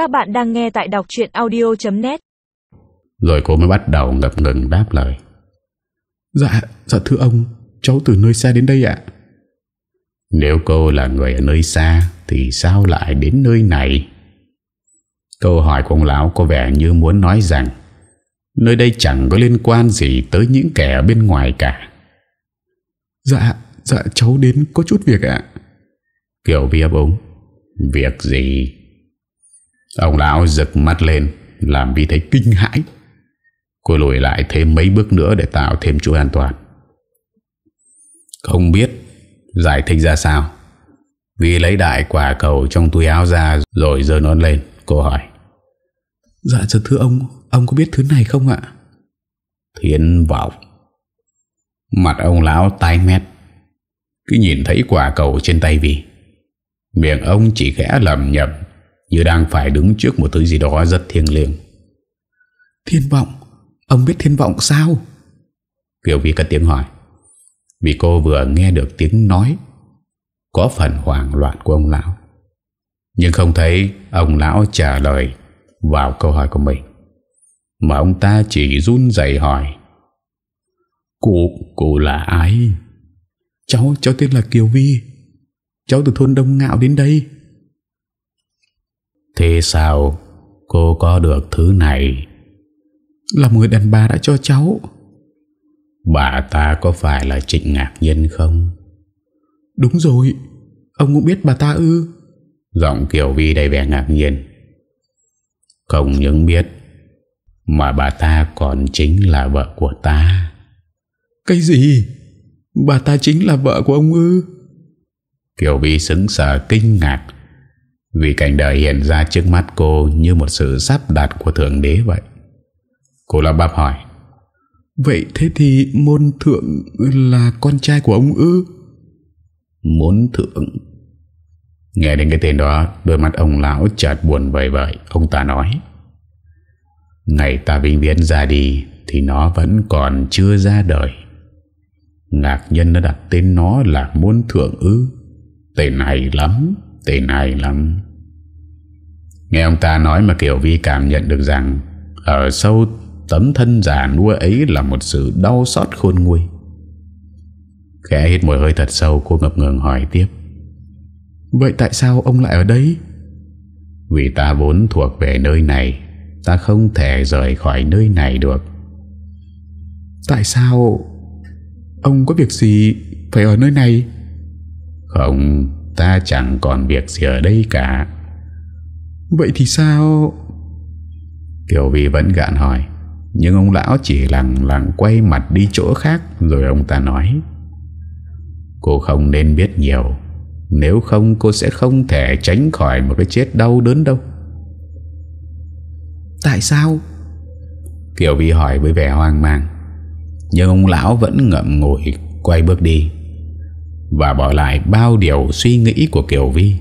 Các bạn đang nghe tại đọc chuyện audio.net Rồi cô mới bắt đầu ngập ngừng đáp lời. Dạ, dạ thưa ông Cháu từ nơi xa đến đây ạ. Nếu cô là người ở nơi xa Thì sao lại đến nơi này? Câu hỏi của ông lão có vẻ như muốn nói rằng Nơi đây chẳng có liên quan gì tới những kẻ ở bên ngoài cả. Dạ, dạ cháu đến có chút việc ạ. Kiều Vi ấp úng Việc gì Ông lão giật mắt lên Làm Vi thấy kinh hãi. Cô lùi lại thêm mấy bước nữa Để tạo thêm chuỗi an toàn. Không biết Giải thích ra sao. Vi lấy đại quả cầu trong túi áo ra Rồi dơ nó lên Cô hỏi. Dạ dạ thưa ông Ông có biết thứ này không ạ? Thiên vọng. Mặt ông lão tai mét. Cứ nhìn thấy quả cầu trên tay Vi Miệng ông chỉ khẽ lầm nhầm Như đang phải đứng trước một thứ gì đó rất thiêng liêng. Thiên vọng Ông biết thiên vọng sao? Kiều Vi cất tiếng hỏi. Vì cô vừa nghe được tiếng nói Có phần hoảng loạn của ông lão. Nhưng không thấy ông lão trả lời Vào câu hỏi của mình. Mà ông ta chỉ run dậy hỏi. Cô, cô là ai? Cháu, cháu tên là Kiều Vi. Cháu từ thôn Đông Ngạo đến đây Thế sao? Cô có được thứ này? Là người đàn bà đã cho cháu. Bà ta có phải là Trịnh Ngạc Nhân không? Đúng rồi Ông cũng biết bà ta ư. Giọng Kiều Vi đầy vẻ ngạc nhiên. Không những biết Mà bà ta còn chính là vợ của ta. Cái gì? Bà ta chính là vợ của ông ư? Kiều Vi sững sờ kinh ngạc Vì cảnh đời hiện ra trước mắt cô Như một sự sắp đặt của Thượng Đế vậy. Cô lắp bắp hỏi Vậy thế thì môn thượng là con trai của ông ư? Muốn thượng. Nghe đến cái tên đó Đôi mắt ông lão chợt buồn vời vời Ông ta nói Ngày ta vinh viễn ra đi Thì nó vẫn còn chưa ra đời. Ngạc nhân đã đặt tên nó là môn thượng ư? Tên hay lắm Tên hay lắm. Nghe ông ta nói mà Kiều Vi cảm nhận được rằng Ở sâu tấm thân già nua ấy Là một sự đau xót khôn nguôi. Khẽ hít một hơi thật sâu Cô ngập ngừng hỏi tiếp. Vậy tại sao ông lại ở đây? Vì ta vốn thuộc về nơi này Ta không thể rời khỏi nơi này được. Tại sao Ông có việc gì Phải ở nơi này? Không Ta chẳng còn việc gì ở đây cả. Vậy thì sao? Kiều Vi vẫn gạn hỏi. Nhưng ông lão chỉ lặng lặng quay mặt đi chỗ khác Rồi ông ta nói. Cô không nên biết nhiều. Nếu không cô sẽ không thể tránh khỏi một cái chết đau đớn đâu. Tại sao? Kiều Vi hỏi với vẻ hoang mang. Nhưng ông lão vẫn ngậm ngùi Quay bước đi và bỏ lại bao điều suy nghĩ của Kiều Vi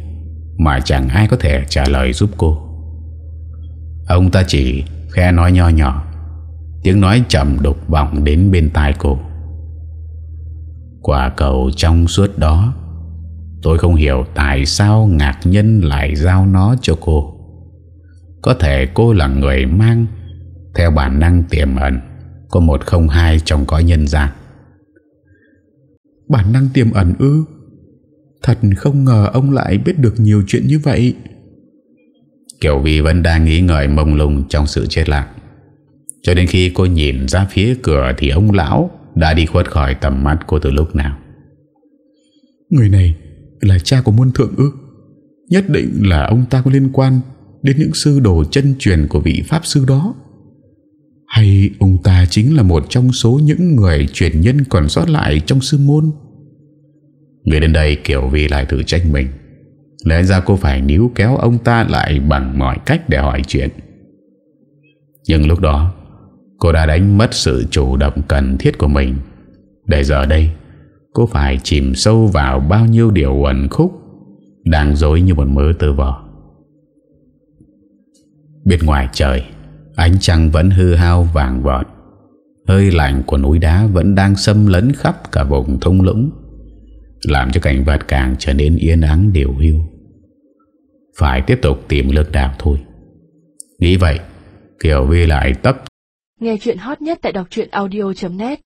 Mà chẳng ai có thể trả lời giúp cô. Ông ta chỉ khe nói nho nhỏ, Tiếng nói chậm đục vọng đến bên tai cô. Quả cầu trong suốt đó, Tôi không hiểu tại sao ngạc nhân lại giao nó cho cô. Có thể cô là người mang Theo bản năng tiềm ẩn, Có một không hai trong cõi nhân gian. Bản năng tiềm ẩn ư? Thật không ngờ ông lại biết được nhiều chuyện như vậy. Kiều Vi vẫn đang nghĩ ngợi mông lung trong sự chết lặng. Cho đến khi cô nhìn ra phía cửa Thì ông lão đã đi khuất khỏi tầm mắt cô từ lúc nào. Người này là cha của môn thượng ư Nhất định là ông ta có liên quan Đến những sư đồ chân truyền của vị Pháp sư đó hay ông ta chính là một trong số những người truyền nhân còn sót lại trong sư môn? Người đến đây Kiều Vi lại thử trách mình. Lẽ ra cô phải níu kéo ông ta lại bằng mọi cách để hỏi chuyện. Nhưng lúc đó, Cô đã đánh mất sự chủ động cần thiết của mình. Để giờ đây, Cô phải chìm sâu vào bao nhiêu điều uẩn khúc, Đang dối như một mớ tơ vò. Bên ngoài trời Ánh trăng vẫn hư hao vàng vọt. Hơi lạnh của núi đá Vẫn đang xâm lấn khắp cả vùng thung lũng, Làm cho cảnh vật càng trở nên yên ắng điều hưu. Phải tiếp tục tìm lược đảo thôi. Nghĩ vậy, Kiều Vi lại tấp Nghe chuyện hot nhất tại đọc audio.net